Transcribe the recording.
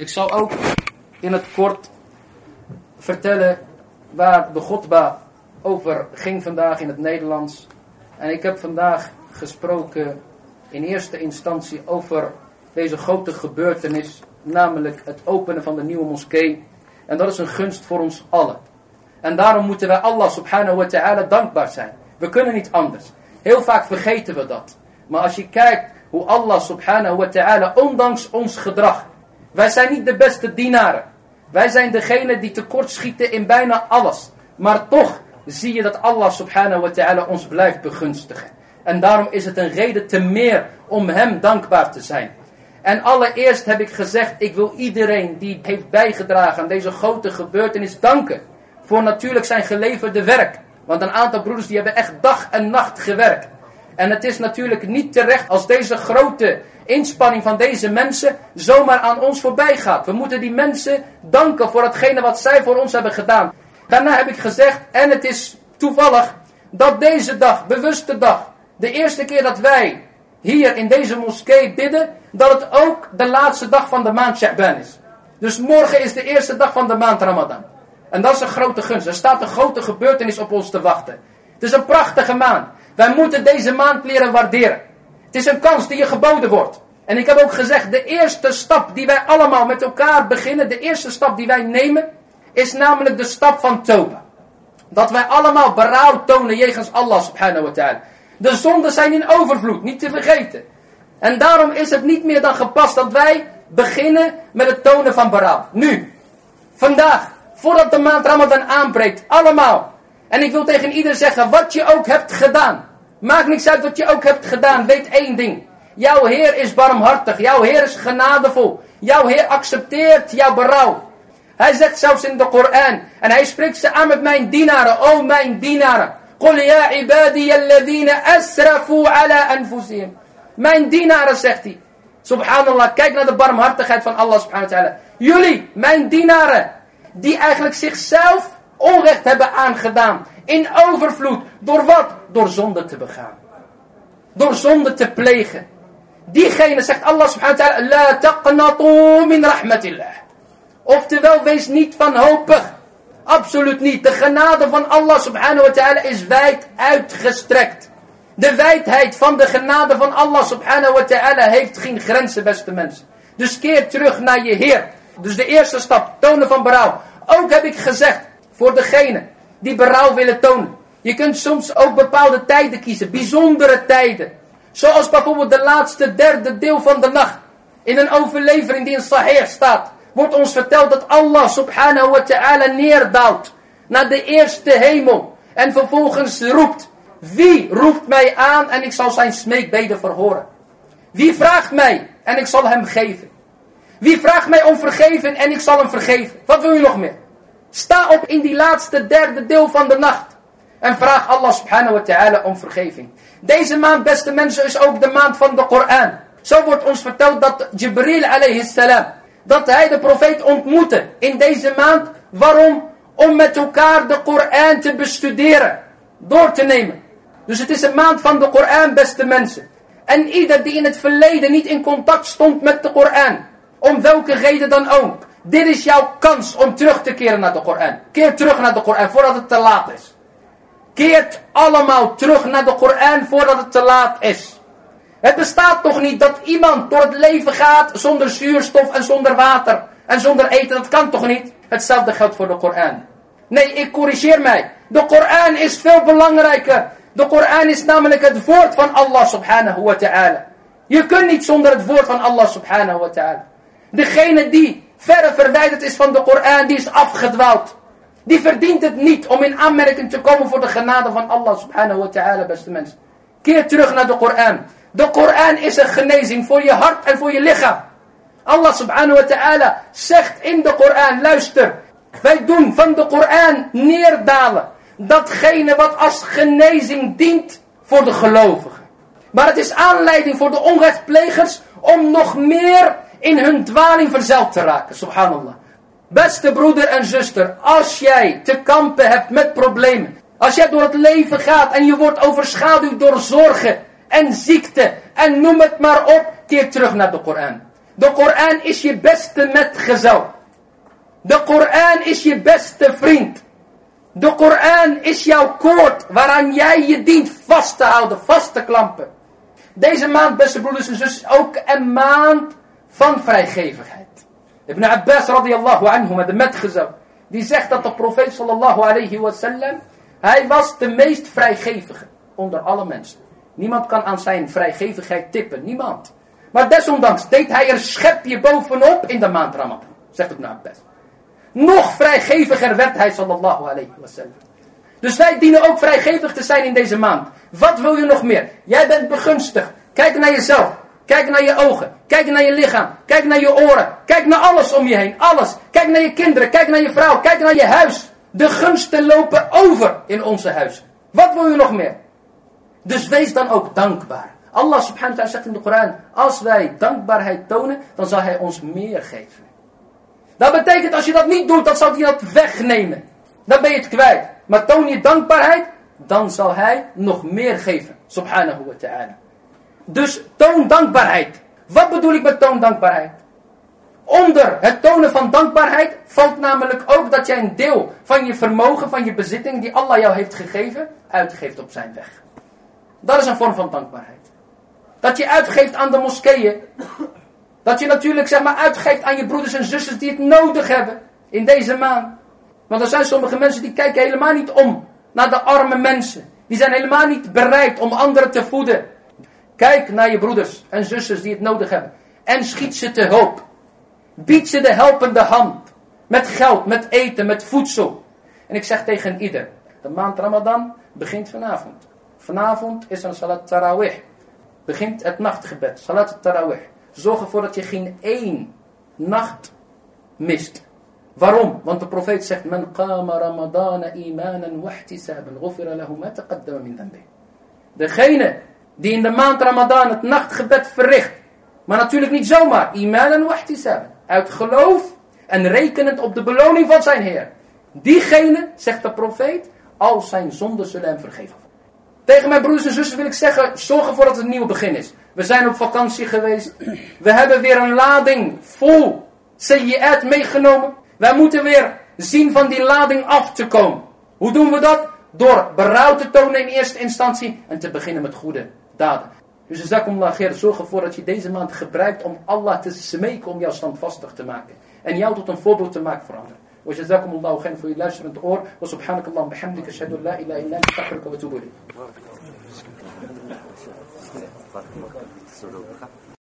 Ik zal ook in het kort vertellen waar de Godba over ging vandaag in het Nederlands. En ik heb vandaag gesproken in eerste instantie over deze grote gebeurtenis, namelijk het openen van de nieuwe moskee. En dat is een gunst voor ons allen. En daarom moeten wij Allah subhanahu wa ta'ala dankbaar zijn. We kunnen niet anders. Heel vaak vergeten we dat. Maar als je kijkt hoe Allah subhanahu wa ta'ala, ondanks ons gedrag, wij zijn niet de beste dienaren. Wij zijn degene die tekortschieten in bijna alles. Maar toch zie je dat Allah subhanahu wa ta'ala ons blijft begunstigen. En daarom is het een reden te meer om hem dankbaar te zijn. En allereerst heb ik gezegd, ik wil iedereen die heeft bijgedragen aan deze grote gebeurtenis danken. Voor natuurlijk zijn geleverde werk. Want een aantal broeders die hebben echt dag en nacht gewerkt. En het is natuurlijk niet terecht als deze grote inspanning van deze mensen zomaar aan ons voorbij gaat. We moeten die mensen danken voor hetgene wat zij voor ons hebben gedaan. Daarna heb ik gezegd, en het is toevallig, dat deze dag, bewuste dag, de eerste keer dat wij hier in deze moskee bidden, dat het ook de laatste dag van de maand Sha'ban is. Dus morgen is de eerste dag van de maand Ramadan. En dat is een grote gunst. Er staat een grote gebeurtenis op ons te wachten. Het is een prachtige maand. Wij moeten deze maand leren waarderen. Het is een kans die je geboden wordt. En ik heb ook gezegd, de eerste stap die wij allemaal met elkaar beginnen, de eerste stap die wij nemen, is namelijk de stap van Toba. Dat wij allemaal berouw tonen jegens Allah subhanahu wa ta'ala. De zonden zijn in overvloed, niet te vergeten. En daarom is het niet meer dan gepast dat wij beginnen met het tonen van berouw. Nu, vandaag, voordat de maand Ramadan aanbreekt, allemaal. En ik wil tegen ieder zeggen, wat je ook hebt gedaan. Maakt niks uit wat je ook hebt gedaan. Weet één ding. Jouw Heer is barmhartig. Jouw Heer is genadevol. Jouw Heer accepteert jouw berouw. Hij zegt zelfs in de Koran. En hij spreekt ze aan met mijn dienaren. O mijn dienaren. Qul ya alladhina asrafu ala anfusihim. Mijn dienaren zegt hij. Subhanallah. Kijk naar de barmhartigheid van Allah subhanahu wa ta'ala. Jullie, mijn dienaren. Die eigenlijk zichzelf onrecht hebben aangedaan. In overvloed. Door wat? Door zonde te begaan. Door zonde te plegen. Diegene zegt Allah subhanahu wa ta'ala, La taqnatu min rahmatillah. Oftewel, wees niet wanhopig. Absoluut niet. De genade van Allah subhanahu wa ta'ala is wijd uitgestrekt. De wijdheid van de genade van Allah subhanahu wa ta'ala heeft geen grenzen, beste mensen. Dus keer terug naar je Heer. Dus de eerste stap, tonen van berouw. Ook heb ik gezegd, voor degene die berouw willen tonen. Je kunt soms ook bepaalde tijden kiezen, bijzondere tijden. Zoals bijvoorbeeld de laatste derde deel van de nacht. In een overlevering die in Sahih staat wordt ons verteld dat Allah subhanahu wa ta'ala neerdaalt naar de eerste hemel. En vervolgens roept, wie roept mij aan en ik zal zijn smeekbeden verhoren. Wie vraagt mij en ik zal hem geven. Wie vraagt mij om vergeven en ik zal hem vergeven. Wat wil je nog meer? Sta op in die laatste derde deel van de nacht. En vraag Allah subhanahu wa ta'ala om vergeving. Deze maand, beste mensen, is ook de maand van de Koran. Zo wordt ons verteld dat Jibril alayhi salam dat hij de profeet ontmoette in deze maand. Waarom? Om met elkaar de Koran te bestuderen. Door te nemen. Dus het is een maand van de Koran, beste mensen. En ieder die in het verleden niet in contact stond met de Koran. Om welke reden dan ook. Dit is jouw kans om terug te keren naar de Koran. Keer terug naar de Koran voordat het te laat is. Keert allemaal terug naar de Koran voordat het te laat is. Het bestaat toch niet dat iemand door het leven gaat zonder zuurstof en zonder water en zonder eten. Dat kan toch niet? Hetzelfde geldt voor de Koran. Nee, ik corrigeer mij. De Koran is veel belangrijker. De Koran is namelijk het woord van Allah subhanahu wa ta'ala. Je kunt niet zonder het woord van Allah subhanahu wa ta'ala. Degene die verre verwijderd is van de Koran, die is afgedwaald. Die verdient het niet om in aanmerking te komen voor de genade van Allah subhanahu wa ta'ala, beste mensen. Keer terug naar de Koran. De Koran is een genezing voor je hart en voor je lichaam. Allah subhanahu wa ta'ala zegt in de Koran, luister, wij doen van de Koran neerdalen. Datgene wat als genezing dient voor de gelovigen. Maar het is aanleiding voor de onrechtplegers om nog meer in hun dwaling verzeld te raken. Subhanallah. Beste broeder en zuster, als jij te kampen hebt met problemen. Als jij door het leven gaat en je wordt overschaduwd door zorgen en ziekte en noem het maar op, keer terug naar de Koran. De Koran is je beste metgezel. De Koran is je beste vriend. De Koran is jouw koord waaraan jij je dient vast te houden, vast te klampen. Deze maand, beste broeders en zussen, is ook een maand van vrijgevigheid. Ibn Abbas radiyallahu anhu, met de metgezel, die zegt dat de profeet sallallahu alayhi wasallam, hij was de meest vrijgevige onder alle mensen. Niemand kan aan zijn vrijgevigheid tippen, niemand. Maar desondanks deed hij er schepje bovenop in de maand Ramadan, zegt Ibn Abbas. Nog vrijgeviger werd hij sallallahu alayhi wasallam. Dus wij dienen ook vrijgevig te zijn in deze maand. Wat wil je nog meer? Jij bent begunstigd. Kijk naar jezelf. Kijk naar je ogen. Kijk naar je lichaam. Kijk naar je oren. Kijk naar alles om je heen. Alles. Kijk naar je kinderen. Kijk naar je vrouw. Kijk naar je huis. De gunsten lopen over in onze huizen. Wat wil je nog meer? Dus wees dan ook dankbaar. Allah subhanahu wa ta'ala zegt in de Koran. Als wij dankbaarheid tonen, dan zal hij ons meer geven. Dat betekent als je dat niet doet, dan zal hij dat wegnemen. Dan ben je het kwijt. Maar toon je dankbaarheid, dan zal hij nog meer geven. Subhanahu wa ta'ala. Dus toon dankbaarheid. Wat bedoel ik met toon dankbaarheid? Onder het tonen van dankbaarheid valt namelijk ook dat jij een deel van je vermogen, van je bezitting die Allah jou heeft gegeven, uitgeeft op zijn weg. Dat is een vorm van dankbaarheid. Dat je uitgeeft aan de moskeeën. Dat je natuurlijk zeg maar uitgeeft aan je broeders en zusters die het nodig hebben in deze maand. Want er zijn sommige mensen die kijken helemaal niet om naar de arme mensen. Die zijn helemaal niet bereid om anderen te voeden. Kijk naar je broeders en zusters die het nodig hebben. En schiet ze te hulp. Bied ze de helpende hand. Met geld, met eten, met voedsel. En ik zeg tegen ieder. De maand Ramadan begint vanavond. Vanavond is een salat tarawih. Begint het nachtgebed. Salat tarawih. Zorg ervoor dat je geen één nacht mist. Waarom? Want de profeet zegt: Men qama ramadana imanan wahtisaban lahu ma min dhanbi. Degene die in de maand Ramadan het nachtgebed verricht. Maar natuurlijk niet zomaar. Imanan wahtisaban. Uit geloof en rekenend op de beloning van zijn Heer. Diegene, zegt de profeet, al zijn zonden zullen hem vergeven. Tegen mijn broers en zussen wil ik zeggen, zorg ervoor dat het een nieuw begin is. We zijn op vakantie geweest. We hebben weer een lading vol CJR meegenomen. Wij moeten weer zien van die lading af te komen. Hoe doen we dat? Door berouw te tonen in eerste instantie en te beginnen met goede daden. Dus zakumullah khair, zorg ervoor dat je deze maand gebruikt om Allah te smeken om jou standvastig te maken. En jou tot een voorbeeld te maken voor anderen. Wa jazakumullah khair voor je luisterend oor. Wa la.